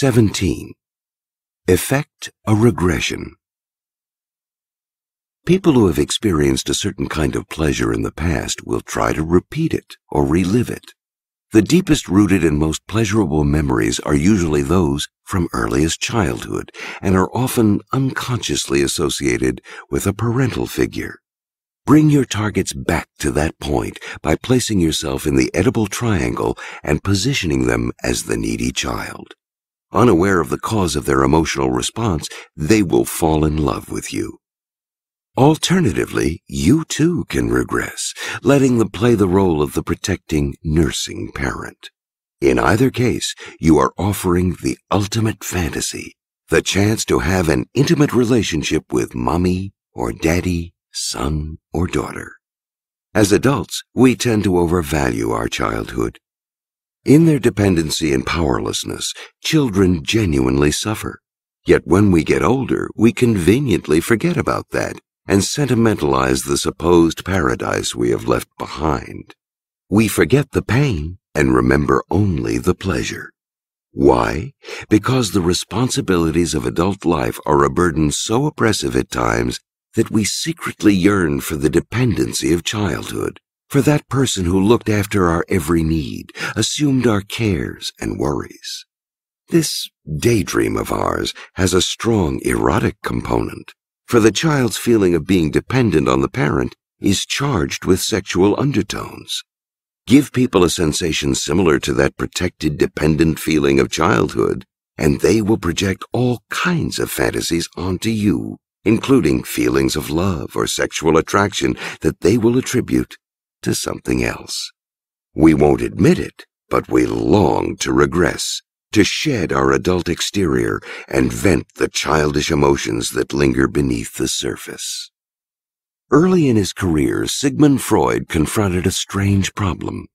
17. Effect a regression. People who have experienced a certain kind of pleasure in the past will try to repeat it or relive it. The deepest rooted and most pleasurable memories are usually those from earliest childhood and are often unconsciously associated with a parental figure. Bring your targets back to that point by placing yourself in the Oedipal triangle and positioning them as the needy child. Unaware of the cause of their emotional response, they will fall in love with you. Alternatively, you too can regress, letting them play the role of the protecting, nursing parent. In either case, you are offering the ultimate fantasy, the chance to have an intimate relationship with mommy or daddy, son or daughter. As adults, we tend to overvalue our childhood. In their dependency and powerlessness, children genuinely suffer. Yet when we get older, we conveniently forget about that and sentimentalize the supposed paradise we have left behind. We forget the pain and remember only the pleasure. Why? Because the responsibilities of adult life are a burden so oppressive at times that we secretly yearn for the dependency of childhood, for that person who looked after our every need, assumed our cares and worries. This daydream of ours has a strong erotic component for the child's feeling of being dependent on the parent is charged with sexual undertones. Give people a sensation similar to that protected, dependent feeling of childhood, and they will project all kinds of fantasies onto you, including feelings of love or sexual attraction that they will attribute to something else. We won't admit it, but we long to regress to shed our adult exterior and vent the childish emotions that linger beneath the surface. Early in his career, Sigmund Freud confronted a strange problem.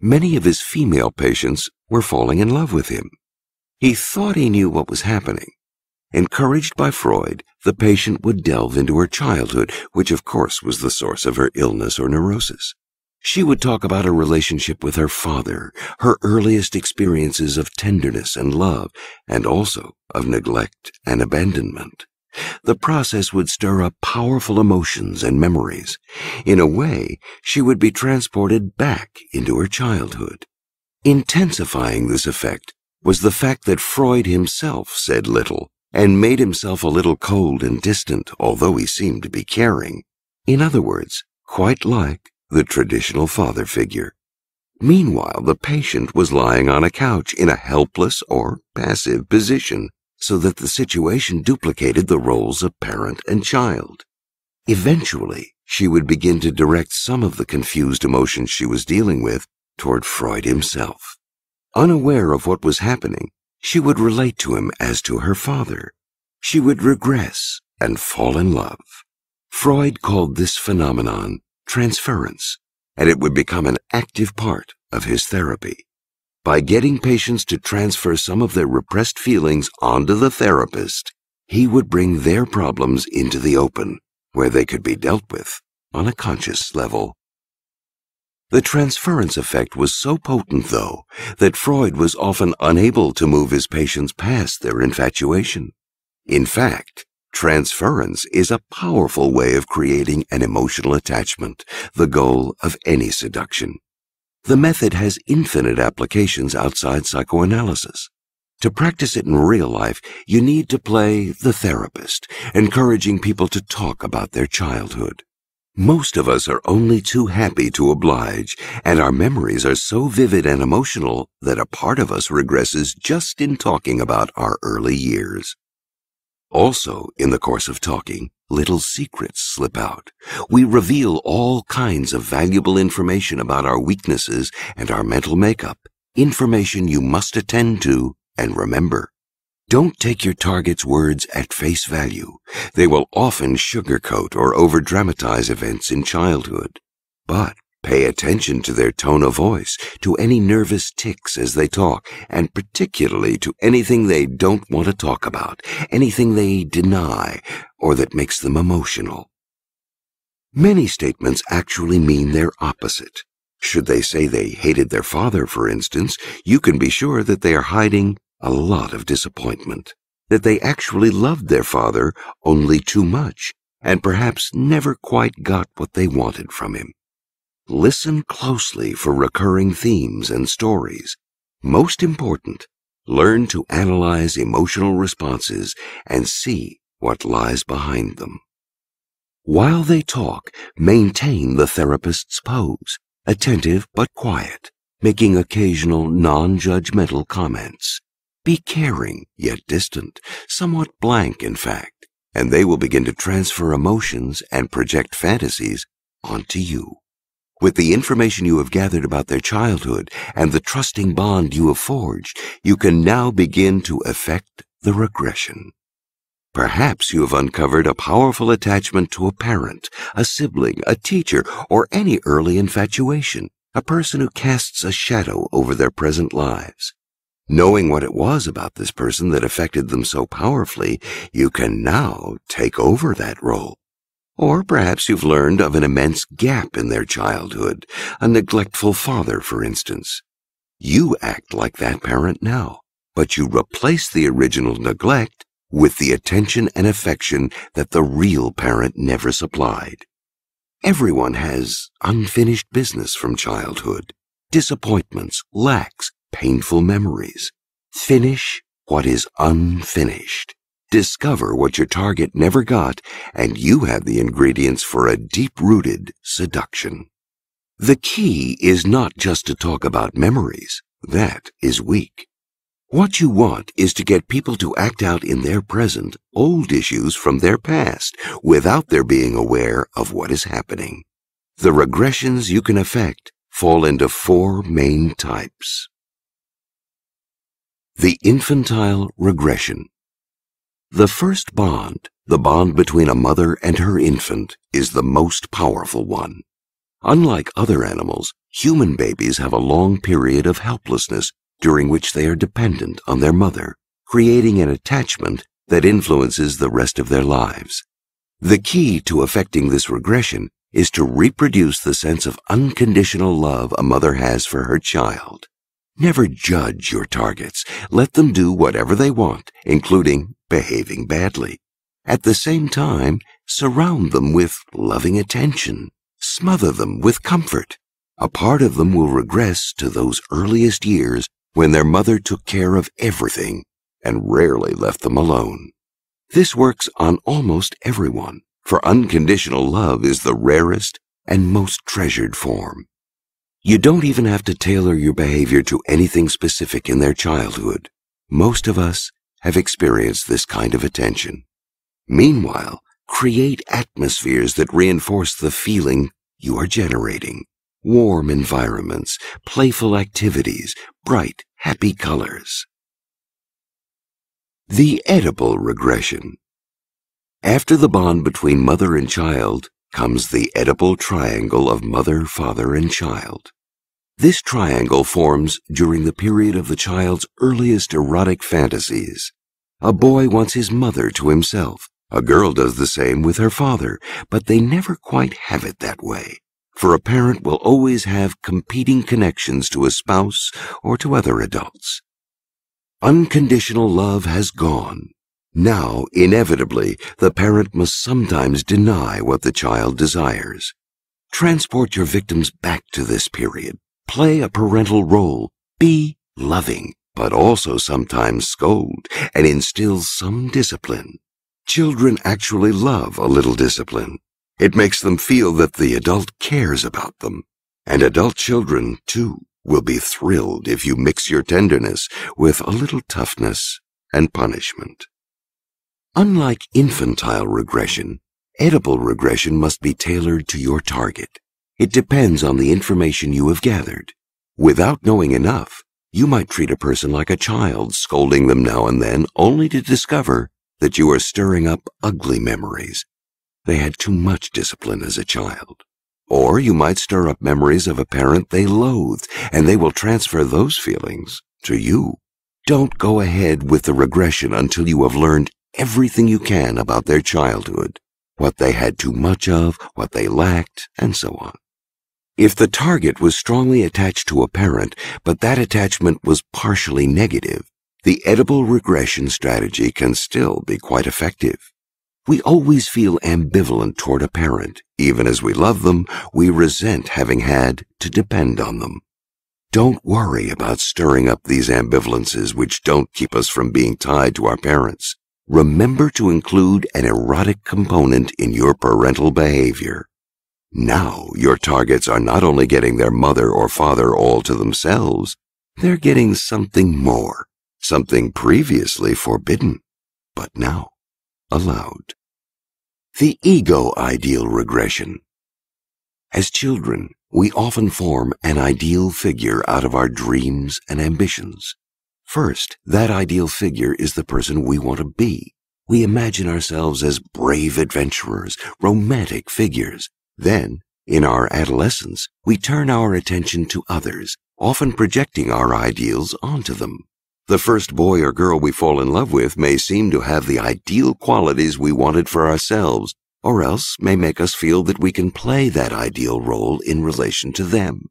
Many of his female patients were falling in love with him. He thought he knew what was happening. Encouraged by Freud, the patient would delve into her childhood, which of course was the source of her illness or neurosis. She would talk about her relationship with her father, her earliest experiences of tenderness and love, and also of neglect and abandonment. The process would stir up powerful emotions and memories. In a way, she would be transported back into her childhood. Intensifying this effect was the fact that Freud himself said little and made himself a little cold and distant, although he seemed to be caring. In other words, quite like the traditional father figure. Meanwhile, the patient was lying on a couch in a helpless or passive position, so that the situation duplicated the roles of parent and child. Eventually, she would begin to direct some of the confused emotions she was dealing with toward Freud himself. Unaware of what was happening, she would relate to him as to her father. She would regress and fall in love. Freud called this phenomenon transference, and it would become an active part of his therapy. By getting patients to transfer some of their repressed feelings onto the therapist, he would bring their problems into the open, where they could be dealt with on a conscious level. The transference effect was so potent, though, that Freud was often unable to move his patients past their infatuation. In fact, Transference is a powerful way of creating an emotional attachment, the goal of any seduction. The method has infinite applications outside psychoanalysis. To practice it in real life, you need to play the therapist, encouraging people to talk about their childhood. Most of us are only too happy to oblige, and our memories are so vivid and emotional that a part of us regresses just in talking about our early years. Also, in the course of talking, little secrets slip out. We reveal all kinds of valuable information about our weaknesses and our mental makeup, information you must attend to and remember. Don't take your target's words at face value. They will often sugarcoat or overdramatize events in childhood. But Pay attention to their tone of voice, to any nervous tics as they talk, and particularly to anything they don't want to talk about, anything they deny, or that makes them emotional. Many statements actually mean their opposite. Should they say they hated their father, for instance, you can be sure that they are hiding a lot of disappointment, that they actually loved their father only too much, and perhaps never quite got what they wanted from him. Listen closely for recurring themes and stories. Most important, learn to analyze emotional responses and see what lies behind them. While they talk, maintain the therapist's pose, attentive but quiet, making occasional non-judgmental comments. Be caring, yet distant, somewhat blank in fact, and they will begin to transfer emotions and project fantasies onto you. With the information you have gathered about their childhood and the trusting bond you have forged, you can now begin to effect the regression. Perhaps you have uncovered a powerful attachment to a parent, a sibling, a teacher, or any early infatuation, a person who casts a shadow over their present lives. Knowing what it was about this person that affected them so powerfully, you can now take over that role. Or perhaps you've learned of an immense gap in their childhood, a neglectful father, for instance. You act like that parent now, but you replace the original neglect with the attention and affection that the real parent never supplied. Everyone has unfinished business from childhood, disappointments, lacks, painful memories. Finish what is unfinished. Discover what your target never got, and you have the ingredients for a deep-rooted seduction. The key is not just to talk about memories. That is weak. What you want is to get people to act out in their present old issues from their past without their being aware of what is happening. The regressions you can affect fall into four main types. The infantile regression. The first bond, the bond between a mother and her infant, is the most powerful one. Unlike other animals, human babies have a long period of helplessness during which they are dependent on their mother, creating an attachment that influences the rest of their lives. The key to affecting this regression is to reproduce the sense of unconditional love a mother has for her child. Never judge your targets. Let them do whatever they want, including behaving badly. At the same time, surround them with loving attention. Smother them with comfort. A part of them will regress to those earliest years when their mother took care of everything and rarely left them alone. This works on almost everyone, for unconditional love is the rarest and most treasured form. You don't even have to tailor your behavior to anything specific in their childhood. Most of us have experienced this kind of attention. Meanwhile, create atmospheres that reinforce the feeling you are generating. Warm environments, playful activities, bright, happy colors. The Oedipal regression. After the bond between mother and child, comes the Oedipal triangle of mother, father, and child. This triangle forms during the period of the child's earliest erotic fantasies. A boy wants his mother to himself. A girl does the same with her father, but they never quite have it that way. For a parent will always have competing connections to a spouse or to other adults. Unconditional love has gone, now, inevitably, the parent must sometimes deny what the child desires. Transport your victims back to this period. Play a parental role. Be loving, but also sometimes scold and instill some discipline. Children actually love a little discipline. It makes them feel that the adult cares about them. And adult children, too, will be thrilled if you mix your tenderness with a little toughness and punishment. Unlike infantile regression, Oedipal regression must be tailored to your target. It depends on the information you have gathered. Without knowing enough, you might treat a person like a child, scolding them now and then, only to discover that you are stirring up ugly memories. They had too much discipline as a child. Or you might stir up memories of a parent they loathed, and they will transfer those feelings to you. Don't go ahead with the regression until you have learned everything you can about their childhood, what they had too much of, what they lacked, and so on. If the target was strongly attached to a parent, but that attachment was partially negative, the Oedipal regression strategy can still be quite effective. We always feel ambivalent toward a parent. Even as we love them, we resent having had to depend on them. Don't worry about stirring up these ambivalences which don't keep us from being tied to our parents. Remember to include an erotic component in your parental behavior. Now your targets are not only getting their mother or father all to themselves, they're getting something more, something previously forbidden, but now allowed. The ego ideal regression. As children, we often form an ideal figure out of our dreams and ambitions. First, that ideal figure is the person we want to be. We imagine ourselves as brave adventurers, romantic figures. Then, in our adolescence, we turn our attention to others, often projecting our ideals onto them. The first boy or girl we fall in love with may seem to have the ideal qualities we wanted for ourselves, or else may make us feel that we can play that ideal role in relation to them.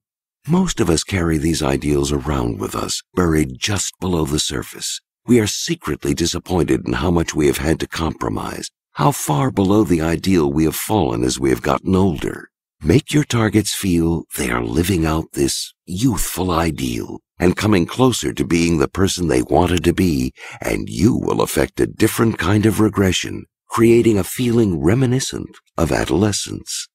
Most of us carry these ideals around with us, buried just below the surface. We are secretly disappointed in how much we have had to compromise, how far below the ideal we have fallen as we have gotten older. Make your targets feel they are living out this youthful ideal and coming closer to being the person they wanted to be, and you will affect a different kind of regression, creating a feeling reminiscent of adolescence.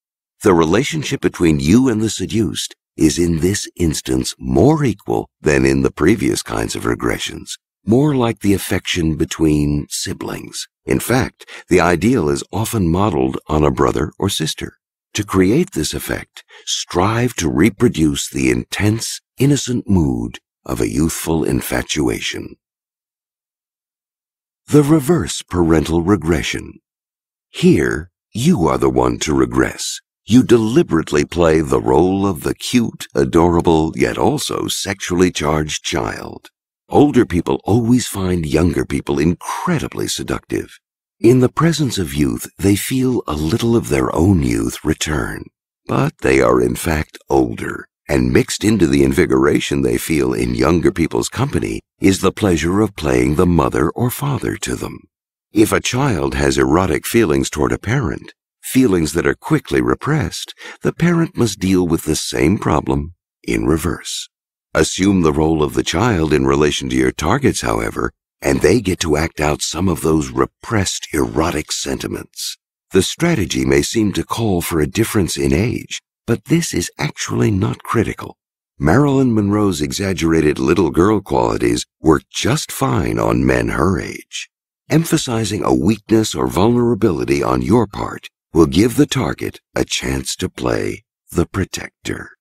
The relationship between you and the seduced is in this instance more equal than in the previous kinds of regressions, more like the affection between siblings. In fact, the ideal is often modeled on a brother or sister. To create this effect, strive to reproduce the intense, innocent mood of a youthful infatuation. The reverse parental regression. Here, you are the one to regress. You deliberately play the role of the cute, adorable, yet also sexually charged child. Older people always find younger people incredibly seductive. In the presence of youth, they feel a little of their own youth return, but they are in fact older, and mixed into the invigoration they feel in younger people's company is the pleasure of playing the mother or father to them. If a child has erotic feelings toward a parent, feelings that are quickly repressed, the parent must deal with the same problem in reverse. Assume the role of the child in relation to your targets, however, and they get to act out some of those repressed erotic sentiments. The strategy may seem to call for a difference in age, but this is actually not critical. Marilyn Monroe's exaggerated little girl qualities work just fine on men her age. Emphasizing a weakness or vulnerability on your part will give the target a chance to play the protector.